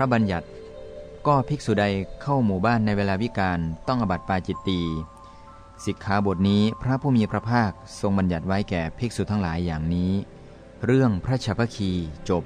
ระบัญญัติ ก็ภิกษุใดเข้าหมู่บ้านในเวลาวิการต้องอบัติปาจิตตีสิกขาบทนี้พระผู้มีพระภาคทรงบัญญัติไว้แก่ภิกษุทั้งหลายอย่างนี้ เรื่องพระชพคีจบ